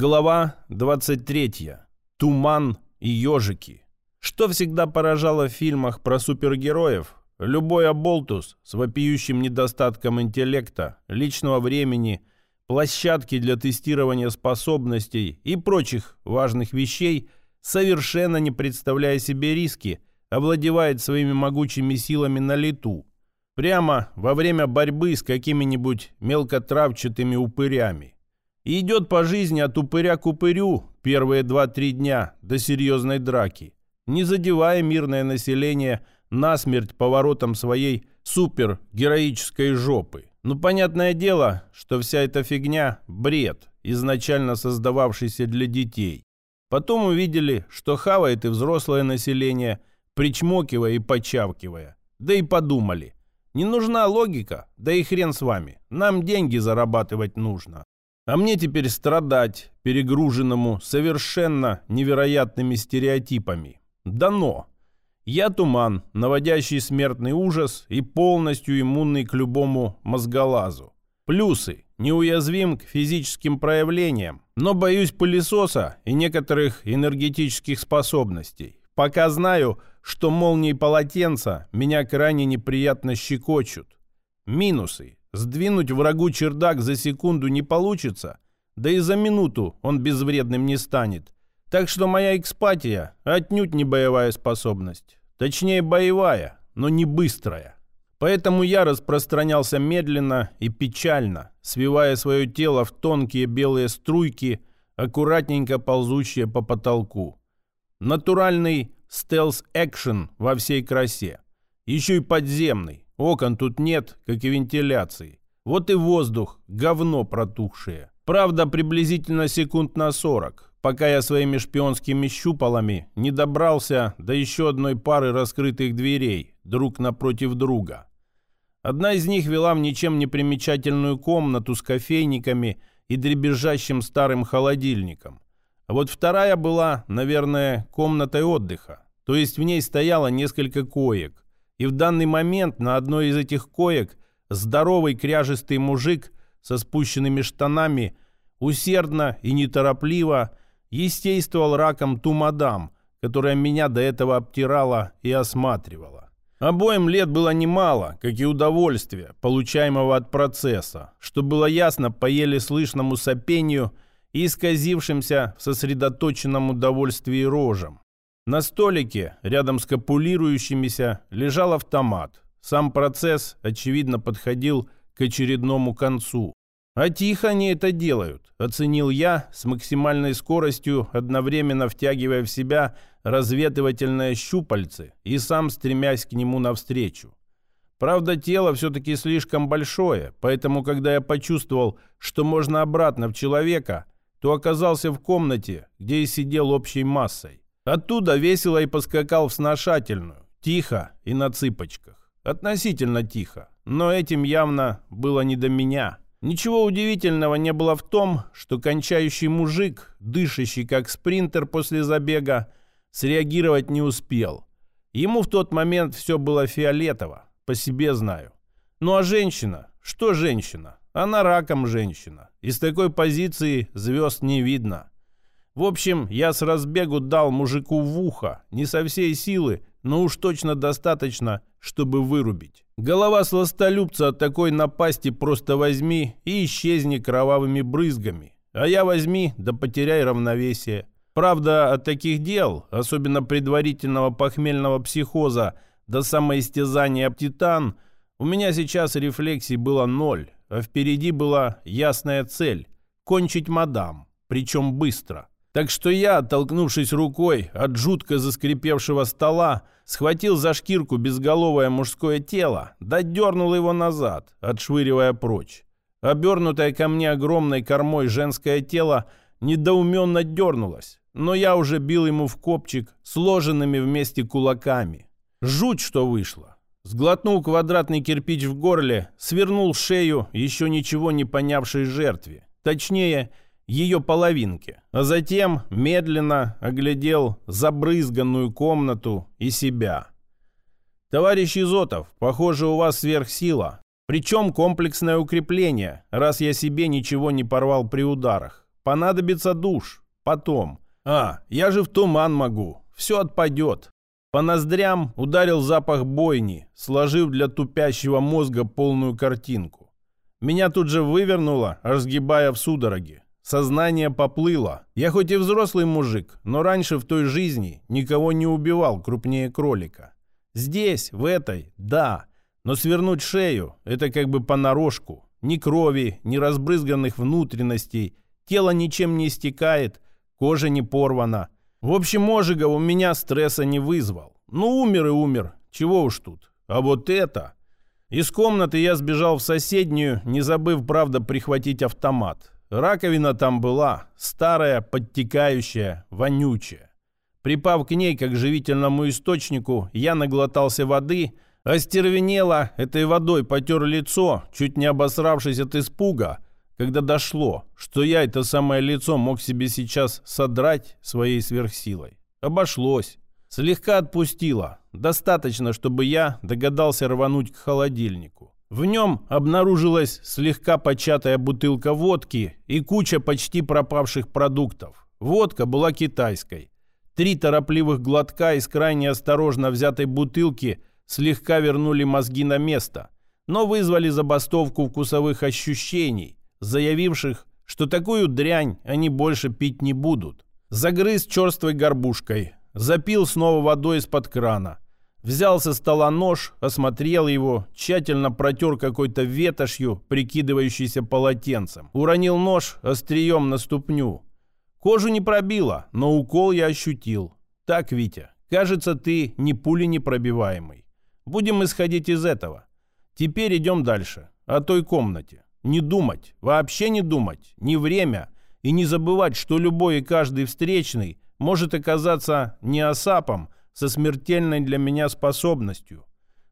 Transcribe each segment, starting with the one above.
Глава 23. Туман и ежики. Что всегда поражало в фильмах про супергероев? Любой оболтус с вопиющим недостатком интеллекта, личного времени, площадки для тестирования способностей и прочих важных вещей, совершенно не представляя себе риски, овладевает своими могучими силами на лету, прямо во время борьбы с какими-нибудь мелкотравчатыми упырями идет по жизни от упыря к упырю первые два-три дня до серьезной драки, не задевая мирное население насмерть поворотом своей супергероической жопы. Ну, понятное дело, что вся эта фигня – бред, изначально создававшийся для детей. Потом увидели, что хавает и взрослое население, причмокивая и почавкивая. Да и подумали. Не нужна логика, да и хрен с вами. Нам деньги зарабатывать нужно. А мне теперь страдать, перегруженному совершенно невероятными стереотипами. Дано. Я туман, наводящий смертный ужас и полностью иммунный к любому мозголазу. Плюсы. Неуязвим к физическим проявлениям, но боюсь пылесоса и некоторых энергетических способностей. Пока знаю, что молнии полотенца меня крайне неприятно щекочут. Минусы. Сдвинуть врагу чердак за секунду не получится, да и за минуту он безвредным не станет. Так что моя экспатия отнюдь не боевая способность. Точнее, боевая, но не быстрая. Поэтому я распространялся медленно и печально, свивая свое тело в тонкие белые струйки, аккуратненько ползущие по потолку. Натуральный стелс-экшен во всей красе. Еще и подземный, Окон тут нет, как и вентиляции. Вот и воздух, говно протухшее. Правда, приблизительно секунд на 40, пока я своими шпионскими щупалами не добрался до еще одной пары раскрытых дверей, друг напротив друга. Одна из них вела в ничем не примечательную комнату с кофейниками и дребезжащим старым холодильником. А вот вторая была, наверное, комнатой отдыха. То есть в ней стояло несколько коек, и в данный момент на одной из этих коек здоровый кряжистый мужик со спущенными штанами усердно и неторопливо естествовал раком ту мадам, которая меня до этого обтирала и осматривала. Обоим лет было немало, как и удовольствия, получаемого от процесса, что было ясно по еле слышному сопению и исказившимся в сосредоточенном удовольствии рожам. На столике, рядом с копулирующимися, лежал автомат. Сам процесс, очевидно, подходил к очередному концу. «А тихо они это делают», — оценил я с максимальной скоростью, одновременно втягивая в себя разведывательное щупальце и сам стремясь к нему навстречу. Правда, тело все-таки слишком большое, поэтому, когда я почувствовал, что можно обратно в человека, то оказался в комнате, где и сидел общей массой. Оттуда весело и поскакал в сношательную, тихо и на цыпочках. Относительно тихо, но этим явно было не до меня. Ничего удивительного не было в том, что кончающий мужик, дышащий как спринтер после забега, среагировать не успел. Ему в тот момент все было фиолетово, по себе знаю. Ну а женщина? Что женщина? Она раком женщина. Из такой позиции звезд не видно. В общем, я с разбегу дал мужику в ухо, не со всей силы, но уж точно достаточно, чтобы вырубить. Голова сластолюбца от такой напасти просто возьми и исчезни кровавыми брызгами. А я возьми, да потеряй равновесие. Правда, от таких дел, особенно предварительного похмельного психоза до самоистязания об титан, у меня сейчас рефлексий было ноль, а впереди была ясная цель – кончить мадам, причем быстро. Так что я, оттолкнувшись рукой от жутко заскрипевшего стола, схватил за шкирку безголовое мужское тело, да дернул его назад, отшвыривая прочь. Обернутое ко мне огромной кормой женское тело недоуменно дернулось, но я уже бил ему в копчик сложенными вместе кулаками. Жуть, что вышло. Сглотнул квадратный кирпич в горле, свернул шею еще ничего не понявшей жертве. Точнее, ее половинке, а затем медленно оглядел забрызганную комнату и себя. «Товарищ Изотов, похоже, у вас сверхсила. Причем комплексное укрепление, раз я себе ничего не порвал при ударах. понадобится душ. Потом. А, я же в туман могу. Все отпадет. По ноздрям ударил запах бойни, сложив для тупящего мозга полную картинку. Меня тут же вывернуло, разгибая в судороге. Сознание поплыло. Я хоть и взрослый мужик, но раньше в той жизни никого не убивал крупнее кролика. Здесь, в этой, да. Но свернуть шею – это как бы понарошку. Ни крови, ни разбрызганных внутренностей. Тело ничем не истекает, кожа не порвана. В общем, ожига у меня стресса не вызвал. Ну, умер и умер. Чего уж тут. А вот это... Из комнаты я сбежал в соседнюю, не забыв, правда, прихватить автомат. Раковина там была, старая, подтекающая, вонючая. Припав к ней, как живительному источнику, я наглотался воды, остервенело этой водой потер лицо, чуть не обосравшись от испуга, когда дошло, что я это самое лицо мог себе сейчас содрать своей сверхсилой. Обошлось. Слегка отпустило. Достаточно, чтобы я догадался рвануть к холодильнику. В нем обнаружилась слегка початая бутылка водки и куча почти пропавших продуктов. Водка была китайской. Три торопливых глотка из крайне осторожно взятой бутылки слегка вернули мозги на место, но вызвали забастовку вкусовых ощущений, заявивших, что такую дрянь они больше пить не будут. Загрыз черствой горбушкой, запил снова водой из-под крана. Взял со стола нож, осмотрел его, тщательно протер какой-то ветошью, прикидывающейся полотенцем. Уронил нож острием на ступню. Кожу не пробило, но укол я ощутил. Так, Витя, кажется, ты не пули непробиваемый. Будем исходить из этого. Теперь идем дальше. О той комнате. Не думать, вообще не думать, не время. И не забывать, что любой и каждый встречный может оказаться не осапом со смертельной для меня способностью.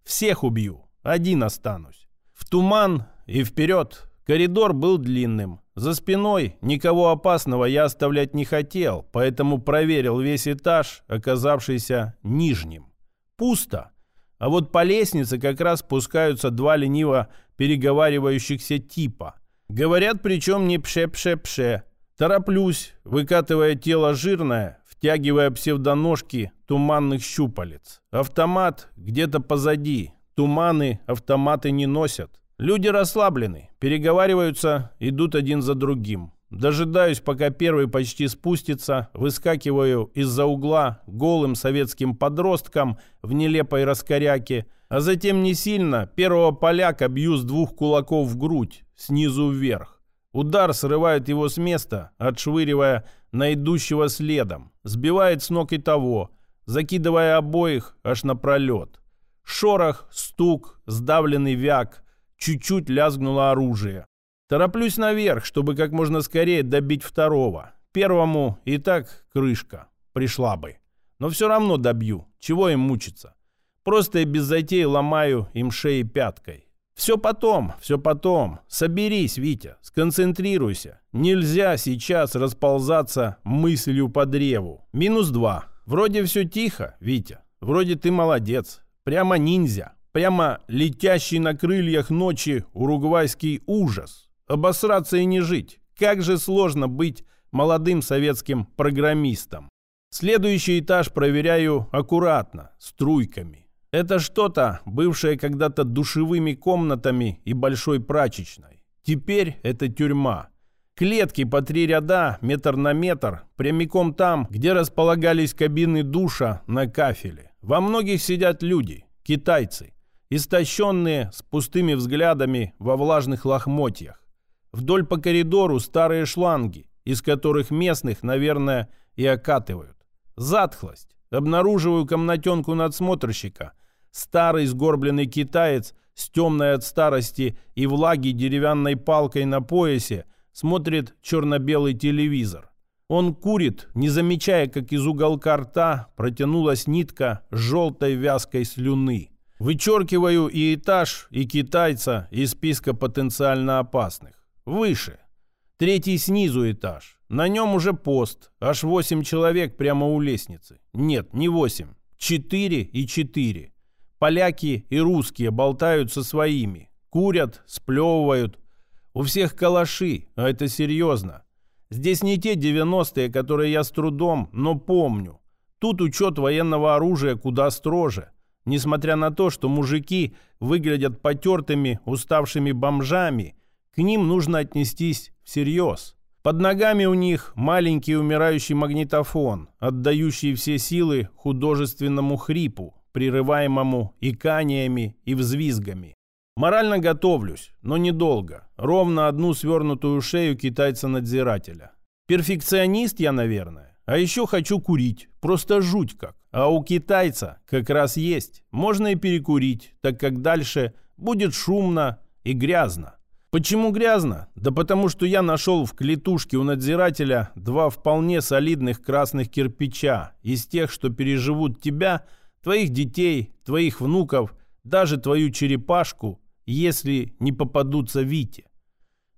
Всех убью, один останусь. В туман и вперед. Коридор был длинным. За спиной никого опасного я оставлять не хотел, поэтому проверил весь этаж, оказавшийся нижним. Пусто. А вот по лестнице как раз спускаются два лениво переговаривающихся типа. Говорят, причем не пше-пше-пше. Тороплюсь, выкатывая тело жирное, втягивая псевдоножки туманных щупалец. Автомат где-то позади. Туманы автоматы не носят. Люди расслаблены, переговариваются, идут один за другим. Дожидаюсь, пока первый почти спустится, выскакиваю из-за угла голым советским подростком в нелепой раскоряке, а затем не сильно первого поляка бью с двух кулаков в грудь, снизу вверх. Удар срывает его с места, отшвыривая на идущего следом, сбивает с ног и того, закидывая обоих аж напролет. Шорох, стук, сдавленный вяк, чуть-чуть лязгнуло оружие. Тороплюсь наверх, чтобы как можно скорее добить второго. Первому и так крышка. Пришла бы. Но все равно добью. Чего им мучиться? Просто и без затей ломаю им шеи пяткой. Все потом, все потом. Соберись, Витя, сконцентрируйся. Нельзя сейчас расползаться мыслью по древу. Минус два. Вроде все тихо, Витя. Вроде ты молодец. Прямо ниндзя. Прямо летящий на крыльях ночи уругвайский ужас. Обосраться и не жить. Как же сложно быть молодым советским программистом. Следующий этаж проверяю аккуратно, струйками. Это что-то, бывшее когда-то душевыми комнатами и большой прачечной. Теперь это тюрьма. Клетки по три ряда, метр на метр, прямиком там, где располагались кабины душа на кафеле. Во многих сидят люди, китайцы, истощенные, с пустыми взглядами во влажных лохмотьях. Вдоль по коридору старые шланги, из которых местных, наверное, и окатывают. Затхлость. Обнаруживаю комнатенку надсмотрщика. Старый сгорбленный китаец с темной от старости и влаги деревянной палкой на поясе смотрит черно-белый телевизор. Он курит, не замечая, как из уголка рта протянулась нитка желтой вязкой слюны. Вычеркиваю и этаж, и китайца из списка потенциально опасных. Выше. Третий снизу этаж. На нем уже пост. Аж восемь человек прямо у лестницы. Нет, не восемь. Четыре и четыре. Поляки и русские болтают со своими. Курят, сплевывают. У всех калаши, а это серьезно. Здесь не те 90-е, которые я с трудом, но помню. Тут учет военного оружия куда строже. Несмотря на то, что мужики выглядят потертыми, уставшими бомжами, к ним нужно отнестись всерьез. Под ногами у них маленький умирающий магнитофон, отдающий все силы художественному хрипу, прерываемому иканиями и взвизгами. Морально готовлюсь, но недолго. Ровно одну свернутую шею китайца-надзирателя. Перфекционист я, наверное. А еще хочу курить. Просто жуть как. А у китайца как раз есть. Можно и перекурить, так как дальше будет шумно и грязно. Почему грязно? Да потому что я нашел в клетушке у надзирателя два вполне солидных красных кирпича из тех, что переживут тебя, твоих детей, твоих внуков, даже твою черепашку если не попадутся Вите.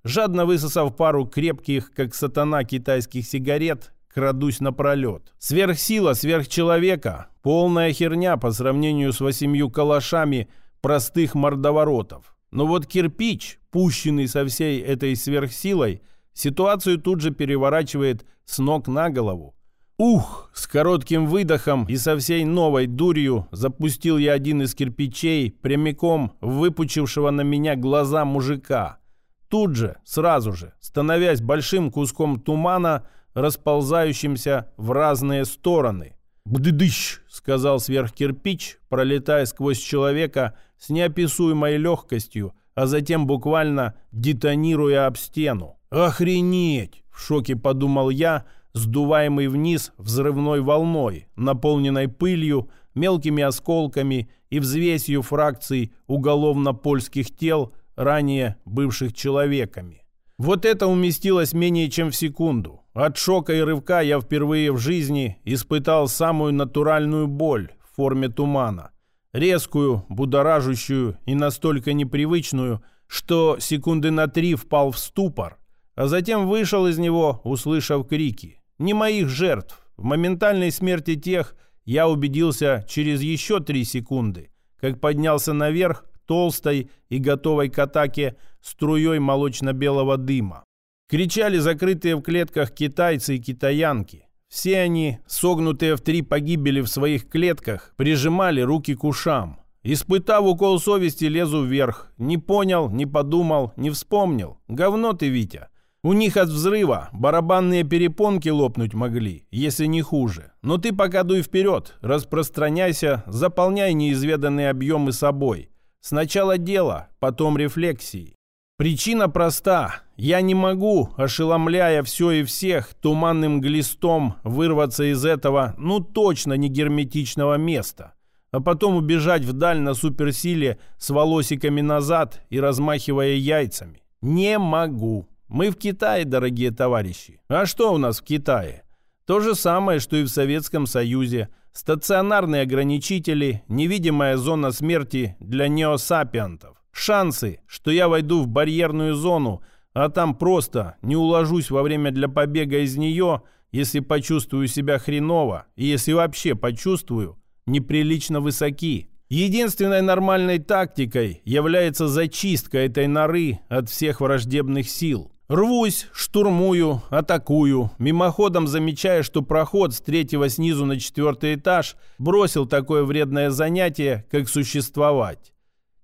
Жадно высосав пару крепких, как сатана, китайских сигарет, крадусь напролет. Сверхсила сверхчеловека – полная херня по сравнению с восемью калашами простых мордоворотов. Но вот кирпич, пущенный со всей этой сверхсилой, ситуацию тут же переворачивает с ног на голову. Ух! С коротким выдохом и со всей новой дурью запустил я один из кирпичей прямиком выпучившего на меня глаза мужика. Тут же, сразу же, становясь большим куском тумана, расползающимся в разные стороны. «Бдыдыщ!» — сказал сверхкирпич, пролетая сквозь человека с неописуемой легкостью, а затем буквально детонируя об стену. «Охренеть!» — в шоке подумал я — сдуваемый вниз взрывной волной, наполненной пылью, мелкими осколками и взвесью фракций уголовно-польских тел, ранее бывших человеками. Вот это уместилось менее чем в секунду. От шока и рывка я впервые в жизни испытал самую натуральную боль в форме тумана. Резкую, будоражущую и настолько непривычную, что секунды на три впал в ступор, а затем вышел из него, услышав крики не моих жертв. В моментальной смерти тех я убедился через еще три секунды, как поднялся наверх толстой и готовой к атаке струей молочно-белого дыма. Кричали закрытые в клетках китайцы и китаянки. Все они, согнутые в три погибели в своих клетках, прижимали руки к ушам. Испытав укол совести, лезу вверх. Не понял, не подумал, не вспомнил. Говно ты, Витя. У них от взрыва барабанные перепонки лопнуть могли, если не хуже. Но ты пока дуй вперед, распространяйся, заполняй неизведанные объемы собой. Сначала дело, потом рефлексии. Причина проста. Я не могу, ошеломляя все и всех, туманным глистом вырваться из этого, ну точно не герметичного места. А потом убежать вдаль на суперсиле с волосиками назад и размахивая яйцами. Не могу. Мы в Китае, дорогие товарищи. А что у нас в Китае? То же самое, что и в Советском Союзе. Стационарные ограничители, невидимая зона смерти для неосапиантов. Шансы, что я войду в барьерную зону, а там просто не уложусь во время для побега из нее, если почувствую себя хреново, и если вообще почувствую, неприлично высоки. Единственной нормальной тактикой является зачистка этой норы от всех враждебных сил. Рвусь, штурмую, атакую, мимоходом замечая, что проход с третьего снизу на четвертый этаж бросил такое вредное занятие, как существовать.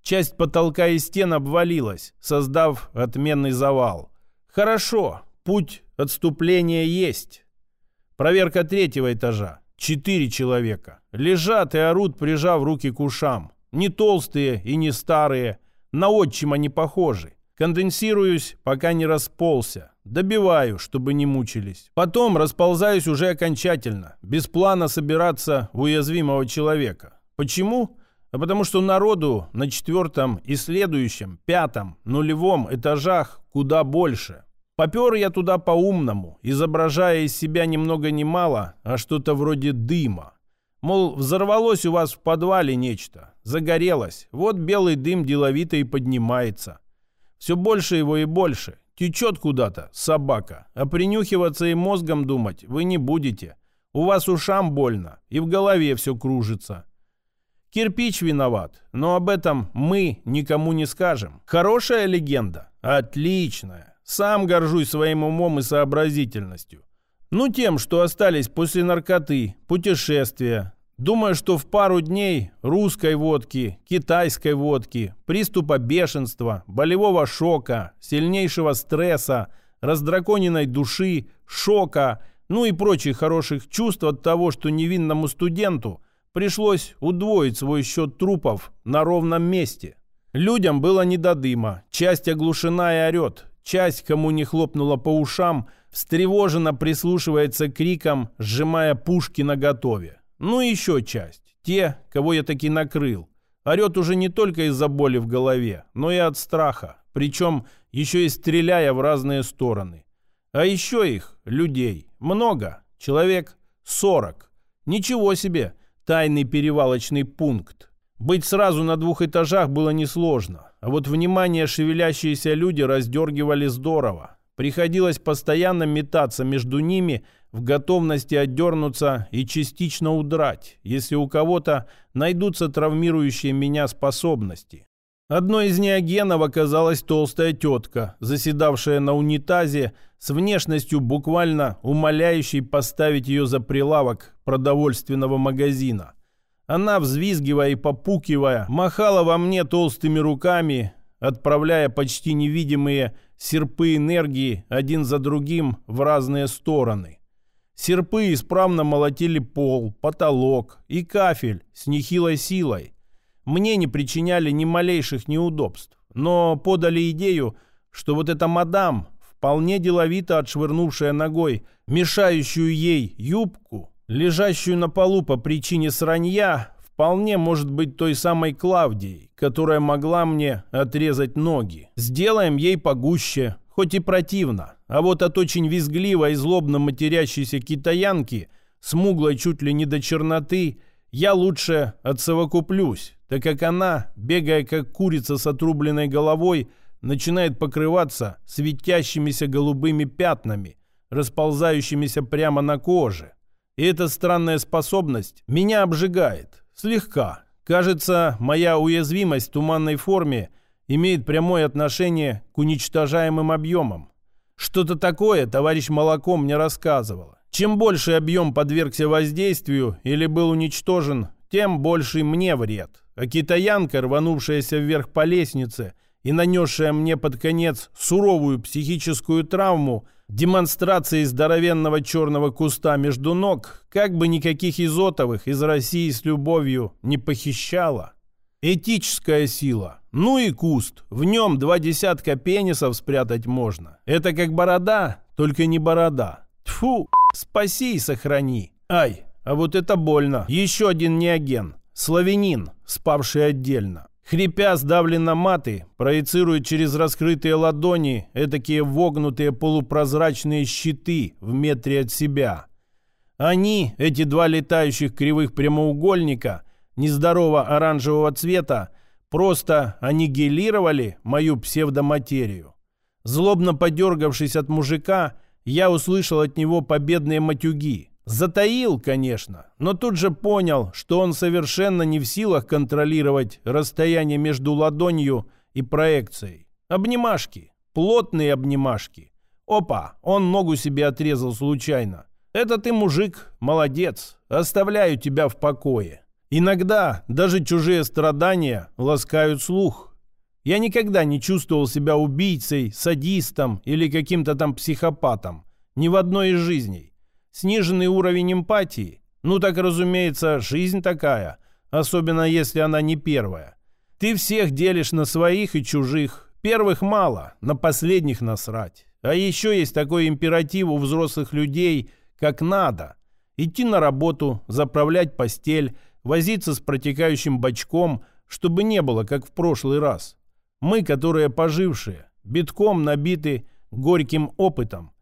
Часть потолка и стен обвалилась, создав отменный завал. Хорошо, путь отступления есть. Проверка третьего этажа. Четыре человека. Лежат и орут, прижав руки к ушам. Не толстые и не старые. На отчима не похожи. Конденсируюсь, пока не расползся. Добиваю, чтобы не мучились. Потом расползаюсь уже окончательно, без плана собираться в уязвимого человека. Почему? А потому что народу на четвертом и следующем, пятом, нулевом этажах куда больше. Попер я туда по-умному, изображая из себя ни много ни мало, а что-то вроде дыма. Мол, взорвалось у вас в подвале нечто, загорелось, вот белый дым деловито и поднимается. Все больше его и больше. Течет куда-то, собака. А принюхиваться и мозгом думать вы не будете. У вас ушам больно, и в голове все кружится. Кирпич виноват, но об этом мы никому не скажем. Хорошая легенда? Отличная. Сам горжусь своим умом и сообразительностью. Ну, тем, что остались после наркоты, путешествия. Думаю, что в пару дней русской водки, китайской водки, приступа бешенства, болевого шока, сильнейшего стресса, раздраконенной души, шока, ну и прочих хороших чувств от того, что невинному студенту пришлось удвоить свой счет трупов на ровном месте. Людям было не до дыма, часть оглушена и орет, часть, кому не хлопнула по ушам – встревоженно прислушивается к крикам, сжимая пушки наготове. Ну и еще часть. Те, кого я таки накрыл. Орет уже не только из-за боли в голове, но и от страха. Причем еще и стреляя в разные стороны. А еще их, людей, много. Человек 40. Ничего себе, тайный перевалочный пункт. Быть сразу на двух этажах было несложно. А вот внимание шевелящиеся люди раздергивали здорово. Приходилось постоянно метаться между ними в готовности отдернуться и частично удрать, если у кого-то найдутся травмирующие меня способности. Одной из неогенов оказалась толстая тетка, заседавшая на унитазе с внешностью буквально умоляющей поставить ее за прилавок продовольственного магазина. Она, взвизгивая и попукивая, махала во мне толстыми руками, отправляя почти невидимые серпы энергии один за другим в разные стороны. Серпы исправно молотили пол, потолок и кафель с нехилой силой. Мне не причиняли ни малейших неудобств, но подали идею, что вот эта мадам, вполне деловито отшвырнувшая ногой мешающую ей юбку, лежащую на полу по причине сранья, вполне может быть той самой Клавдией, которая могла мне отрезать ноги. Сделаем ей погуще, хоть и противно. А вот от очень визгливой и злобно матерящейся китаянки, смуглой чуть ли не до черноты, я лучше отсовокуплюсь, так как она, бегая как курица с отрубленной головой, начинает покрываться светящимися голубыми пятнами, расползающимися прямо на коже. И эта странная способность меня обжигает, Слегка. Кажется, моя уязвимость в туманной форме имеет прямое отношение к уничтожаемым объемам. Что-то такое товарищ Молоко мне рассказывал. Чем больше объем подвергся воздействию или был уничтожен, тем больше мне вред. А китаянка, рванувшаяся вверх по лестнице и нанесшая мне под конец суровую психическую травму, демонстрации здоровенного черного куста между ног как бы никаких изотовых из России с любовью не похищала. Этическая сила. Ну и куст. В нем два десятка пенисов спрятать можно. Это как борода, только не борода. Тфу, спаси и сохрани. Ай, а вот это больно. Еще один неоген. Славянин, спавший отдельно. Хрипя сдавленно маты, проецирует через раскрытые ладони этакие вогнутые полупрозрачные щиты в метре от себя. Они, эти два летающих кривых прямоугольника, нездорово оранжевого цвета, просто аннигилировали мою псевдоматерию. Злобно подергавшись от мужика, я услышал от него победные матюги – Затаил, конечно, но тут же понял, что он совершенно не в силах контролировать расстояние между ладонью и проекцией. Обнимашки, плотные обнимашки. Опа, он ногу себе отрезал случайно. Это ты, мужик, молодец, оставляю тебя в покое. Иногда даже чужие страдания ласкают слух. Я никогда не чувствовал себя убийцей, садистом или каким-то там психопатом. Ни в одной из жизней. Сниженный уровень эмпатии? Ну так, разумеется, жизнь такая, особенно если она не первая. Ты всех делишь на своих и чужих. Первых мало, на последних насрать. А еще есть такой императив у взрослых людей, как надо. Идти на работу, заправлять постель, возиться с протекающим бачком, чтобы не было, как в прошлый раз. Мы, которые пожившие, битком набиты горьким опытом,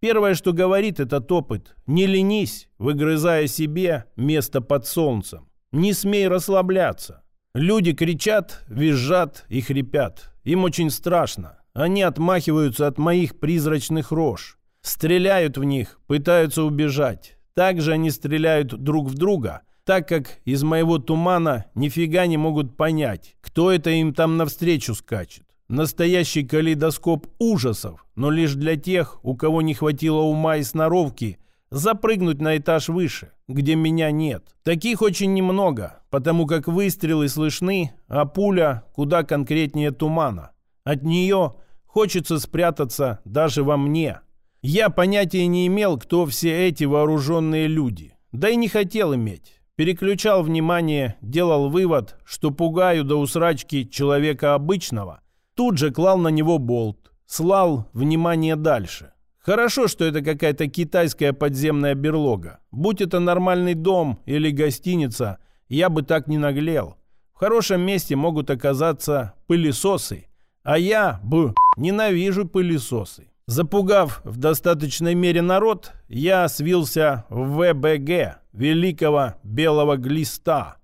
Первое, что говорит этот опыт, не ленись, выгрызая себе место под солнцем. Не смей расслабляться. Люди кричат, визжат и хрипят. Им очень страшно. Они отмахиваются от моих призрачных рож. Стреляют в них, пытаются убежать. Также они стреляют друг в друга, так как из моего тумана нифига не могут понять, кто это им там навстречу скачет. Настоящий калейдоскоп ужасов, но лишь для тех, у кого не хватило ума и сноровки запрыгнуть на этаж выше, где меня нет. Таких очень немного, потому как выстрелы слышны, а пуля куда конкретнее тумана. От нее хочется спрятаться даже во мне. Я понятия не имел, кто все эти вооруженные люди. Да и не хотел иметь. Переключал внимание, делал вывод, что пугаю до усрачки человека обычного. Тут же клал на него болт. Слал внимание дальше. Хорошо, что это какая-то китайская подземная берлога. Будь это нормальный дом или гостиница, я бы так не наглел. В хорошем месте могут оказаться пылесосы. А я, б, ненавижу пылесосы. Запугав в достаточной мере народ, я свился в ВБГ, великого белого глиста,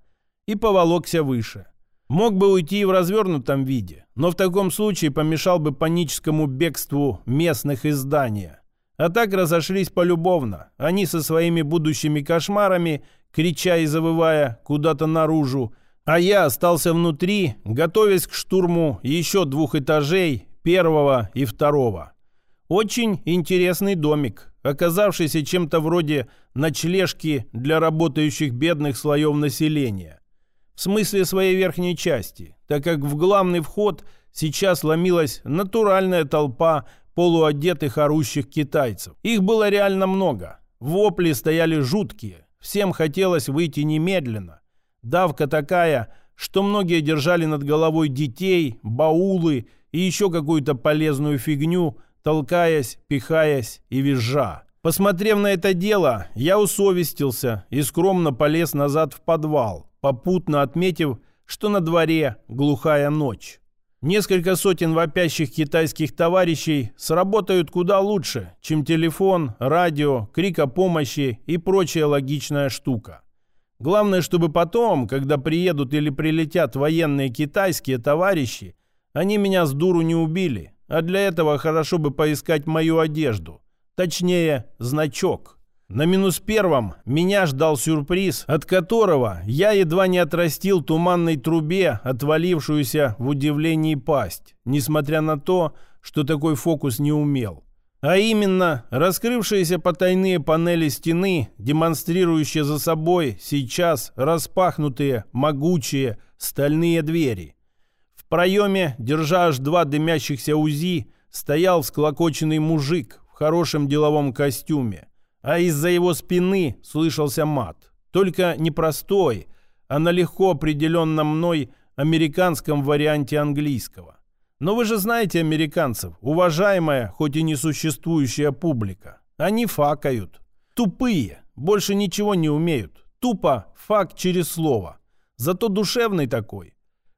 и поволокся выше. Мог бы уйти в развернутом виде, но в таком случае помешал бы паническому бегству местных из здания. А так разошлись полюбовно. Они со своими будущими кошмарами, крича и завывая куда-то наружу, а я остался внутри, готовясь к штурму еще двух этажей, первого и второго. Очень интересный домик, оказавшийся чем-то вроде ночлежки для работающих бедных слоев населения. В смысле своей верхней части, так как в главный вход сейчас ломилась натуральная толпа полуодетых орущих китайцев. Их было реально много. Вопли стояли жуткие. Всем хотелось выйти немедленно. Давка такая, что многие держали над головой детей, баулы и еще какую-то полезную фигню, толкаясь, пихаясь и визжа. Посмотрев на это дело, я усовестился и скромно полез назад в подвал, попутно отметив, что на дворе глухая ночь. Несколько сотен вопящих китайских товарищей сработают куда лучше, чем телефон, радио, крик о помощи и прочая логичная штука. Главное, чтобы потом, когда приедут или прилетят военные китайские товарищи, они меня с дуру не убили, а для этого хорошо бы поискать мою одежду. Точнее, значок. На минус первом меня ждал сюрприз, от которого я едва не отрастил туманной трубе, отвалившуюся в удивлении пасть, несмотря на то, что такой фокус не умел. А именно, раскрывшиеся потайные панели стены, демонстрирующие за собой сейчас распахнутые, могучие стальные двери проеме, держа аж два дымящихся УЗИ, стоял всклокоченный мужик в хорошем деловом костюме, а из-за его спины слышался мат. Только не простой, а на легко определенном мной американском варианте английского. Но вы же знаете американцев, уважаемая, хоть и несуществующая публика. Они факают. Тупые, больше ничего не умеют. Тупо факт через слово. Зато душевный такой.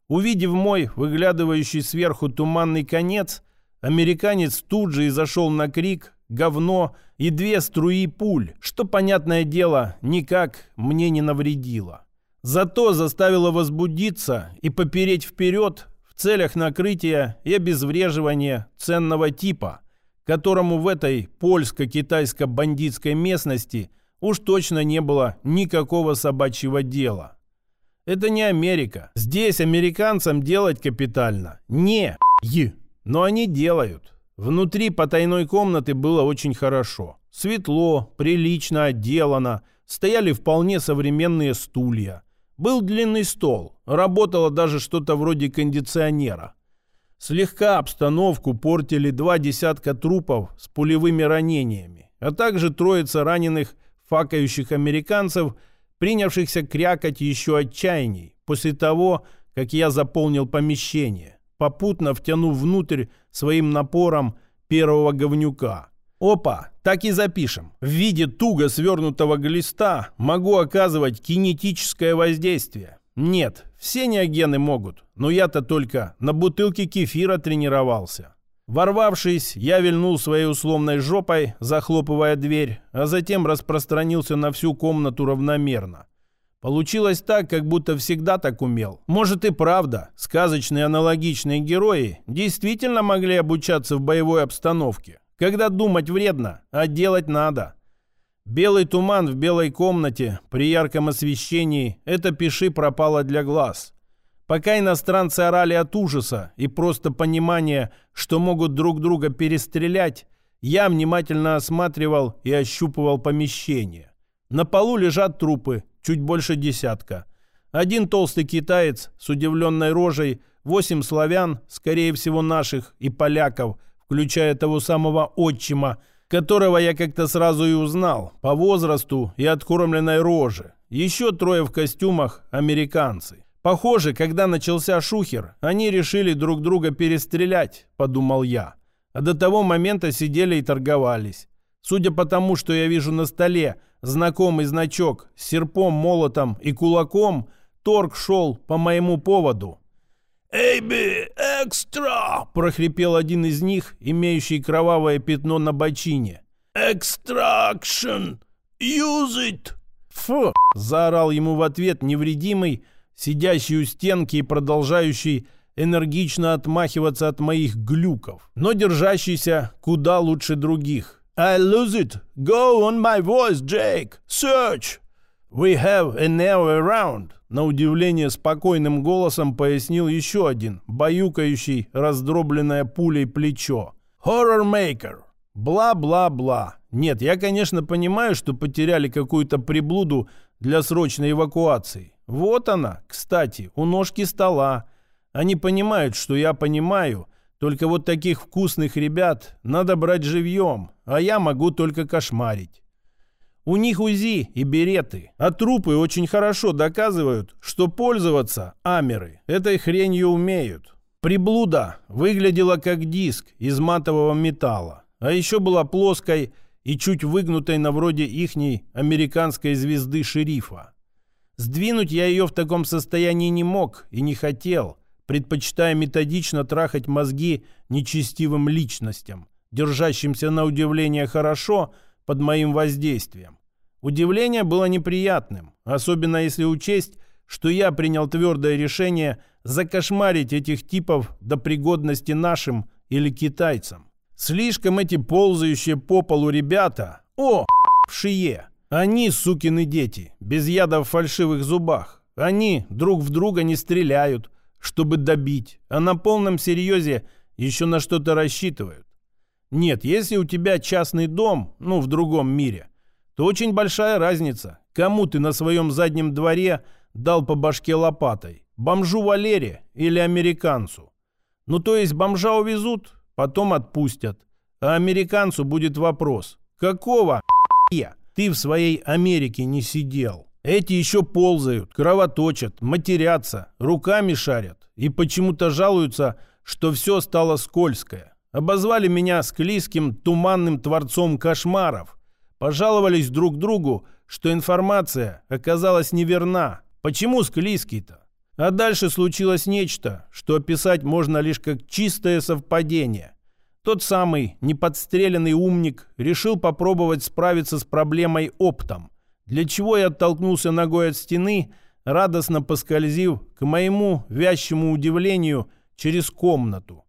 Увидев мой выглядывающий сверху туманный конец, американец тут же и зашел на крик, говно и две струи пуль, что, понятное дело, никак мне не навредило. Зато заставило возбудиться и попереть вперед в целях накрытия и обезвреживания ценного типа, которому в этой польско-китайско-бандитской местности уж точно не было никакого собачьего дела. Это не Америка. Здесь американцам делать капитально. Не. Но они делают. Внутри потайной комнаты было очень хорошо. Светло, прилично отделано. Стояли вполне современные стулья. Был длинный стол. Работало даже что-то вроде кондиционера. Слегка обстановку портили два десятка трупов с пулевыми ранениями, а также троица раненых факающих американцев – принявшихся крякать еще отчаянней после того, как я заполнил помещение, попутно втянув внутрь своим напором первого говнюка. Опа, так и запишем. В виде туго свернутого глиста могу оказывать кинетическое воздействие. Нет, все неогены могут, но я-то только на бутылке кефира тренировался. Ворвавшись, я вильнул своей условной жопой, захлопывая дверь, а затем распространился на всю комнату равномерно. Получилось так, как будто всегда так умел. Может и правда, сказочные аналогичные герои действительно могли обучаться в боевой обстановке, когда думать вредно, а делать надо. Белый туман в белой комнате при ярком освещении – это пиши пропало для глаз. Пока иностранцы орали от ужаса и просто понимания, что могут друг друга перестрелять, я внимательно осматривал и ощупывал помещение. На полу лежат трупы, чуть больше десятка. Один толстый китаец с удивленной рожей, восемь славян, скорее всего наших, и поляков, включая того самого отчима, которого я как-то сразу и узнал, по возрасту и откормленной роже. Еще трое в костюмах – американцы. Похоже, когда начался шухер, они решили друг друга перестрелять, подумал я. А до того момента сидели и торговались. Судя по тому, что я вижу на столе, знакомый значок с серпом, молотом и кулаком, торг шел по моему поводу. «Эйби, экстра!» – прохрипел один из них, имеющий кровавое пятно на бочине. «Экстракшн! Use it!» «Фу!» – заорал ему в ответ невредимый, сидящий у стенки и продолжающий энергично отмахиваться от моих глюков, но держащийся куда лучше других. «I lose it! Go on my voice, Jake! Search! We have an hour around!» На удивление спокойным голосом пояснил еще один, баюкающий раздробленное пулей плечо. «Horror Maker!» Бла-бла-бла. Нет, я, конечно, понимаю, что потеряли какую-то приблуду для срочной эвакуации. Вот она, кстати, у ножки стола. Они понимают, что я понимаю, только вот таких вкусных ребят надо брать живьем, а я могу только кошмарить. У них УЗИ и береты, а трупы очень хорошо доказывают, что пользоваться амеры этой хренью умеют. Приблуда выглядела как диск из матового металла, а еще была плоской и чуть выгнутой на вроде ихней американской звезды шерифа. Сдвинуть я ее в таком состоянии не мог и не хотел, предпочитая методично трахать мозги нечестивым личностям, держащимся на удивление хорошо под моим воздействием. Удивление было неприятным, особенно если учесть, что я принял твердое решение закошмарить этих типов до пригодности нашим или китайцам. Слишком эти ползающие по полу ребята, о, в шие, они, сукины дети, без яда в фальшивых зубах. Они друг в друга не стреляют, чтобы добить, а на полном серьезе еще на что-то рассчитывают. Нет, если у тебя частный дом, ну, в другом мире, то очень большая разница, кому ты на своем заднем дворе дал по башке лопатой, бомжу Валере или американцу. Ну, то есть бомжа увезут, потом отпустят, а американцу будет вопрос, какого я? ты в своей Америке не сидел. Эти еще ползают, кровоточат, матерятся, руками шарят и почему-то жалуются, что все стало скользкое. Обозвали меня склизким, туманным творцом кошмаров. Пожаловались друг другу, что информация оказалась неверна. Почему склизкий-то? А дальше случилось нечто, что описать можно лишь как чистое совпадение. Тот самый неподстреленный умник решил попробовать справиться с проблемой оптом, для чего я оттолкнулся ногой от стены, радостно поскользив, к моему вязчему удивлению, через комнату.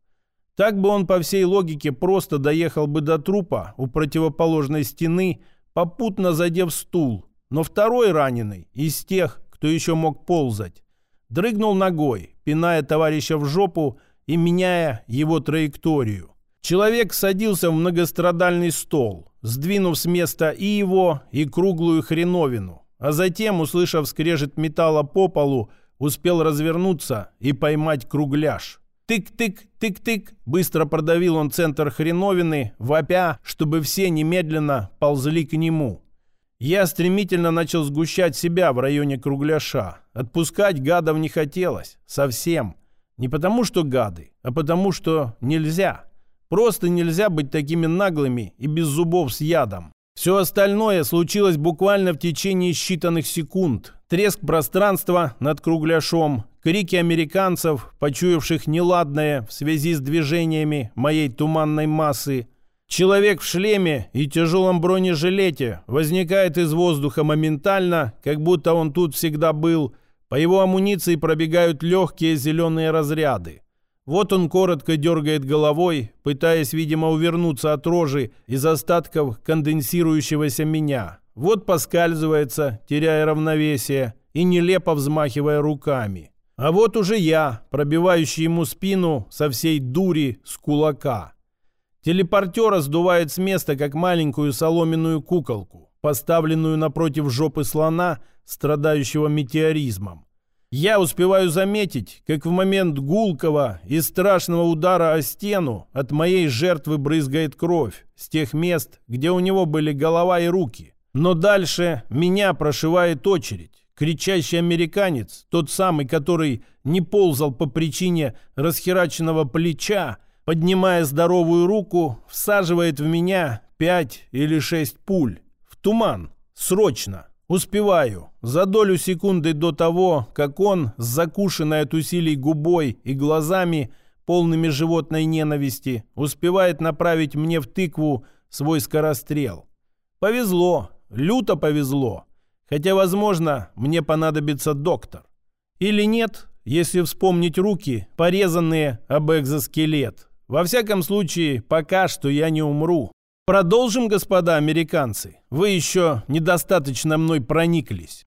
Так бы он по всей логике просто доехал бы до трупа у противоположной стены, попутно задев стул. Но второй раненый, из тех, кто еще мог ползать, дрыгнул ногой, пиная товарища в жопу и меняя его траекторию. Человек садился в многострадальный стол, сдвинув с места и его, и круглую хреновину, а затем, услышав скрежет металла по полу, успел развернуться и поймать кругляш. Тык-тык, тык-тык, быстро продавил он центр хреновины, вопя, чтобы все немедленно ползли к нему. Я стремительно начал сгущать себя в районе кругляша. Отпускать гадов не хотелось. Совсем. Не потому, что гады, а потому, что нельзя. Просто нельзя быть такими наглыми и без зубов с ядом. Все остальное случилось буквально в течение считанных секунд. Треск пространства над кругляшом, крики американцев, почуявших неладное в связи с движениями моей туманной массы. Человек в шлеме и тяжелом бронежилете возникает из воздуха моментально, как будто он тут всегда был. По его амуниции пробегают легкие зеленые разряды. Вот он коротко дергает головой, пытаясь, видимо, увернуться от рожи из остатков конденсирующегося меня. Вот поскальзывается, теряя равновесие и нелепо взмахивая руками. А вот уже я, пробивающий ему спину со всей дури с кулака. Телепортера сдувает с места, как маленькую соломенную куколку, поставленную напротив жопы слона, страдающего метеоризмом. Я успеваю заметить, как в момент гулкого и страшного удара о стену от моей жертвы брызгает кровь с тех мест, где у него были голова и руки. Но дальше меня прошивает очередь. Кричащий американец, тот самый, который не ползал по причине расхераченного плеча, поднимая здоровую руку, всаживает в меня пять или шесть пуль. В туман. Срочно. Успеваю. За долю секунды до того, как он, с закушенной от усилий губой и глазами, полными животной ненависти, успевает направить мне в тыкву свой скорострел. Повезло. Люто повезло. Хотя, возможно, мне понадобится доктор. Или нет, если вспомнить руки, порезанные об экзоскелет. Во всяком случае, пока что я не умру. Продолжим, господа американцы. Вы еще недостаточно мной прониклись.